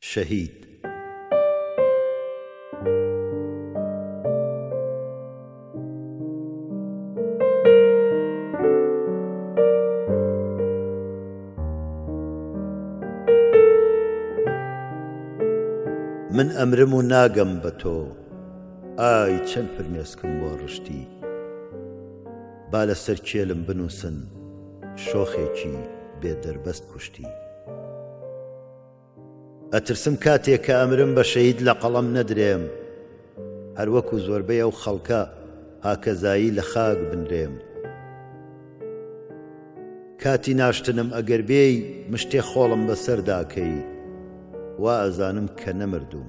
شەهید. من ئەمرم و ناگەم بە تۆ ئای چەند فرمێسکم بۆ ڕشتی با لەسەر کێلم بنووسن شۆخێکی بێ دەربەست کوشتی. ئەترسم کاتێک کە ئەمرم بە شەید لە قەڵەم نەدرێم هەروەکو زۆربەی ئەو خەڵکە هاکەزایی لە خاک بنرێم کاتی ناشتنم ئەگەر بێی مشتێ خۆڵم بەسەرداکەی وا ئەزانم کە نەمردوم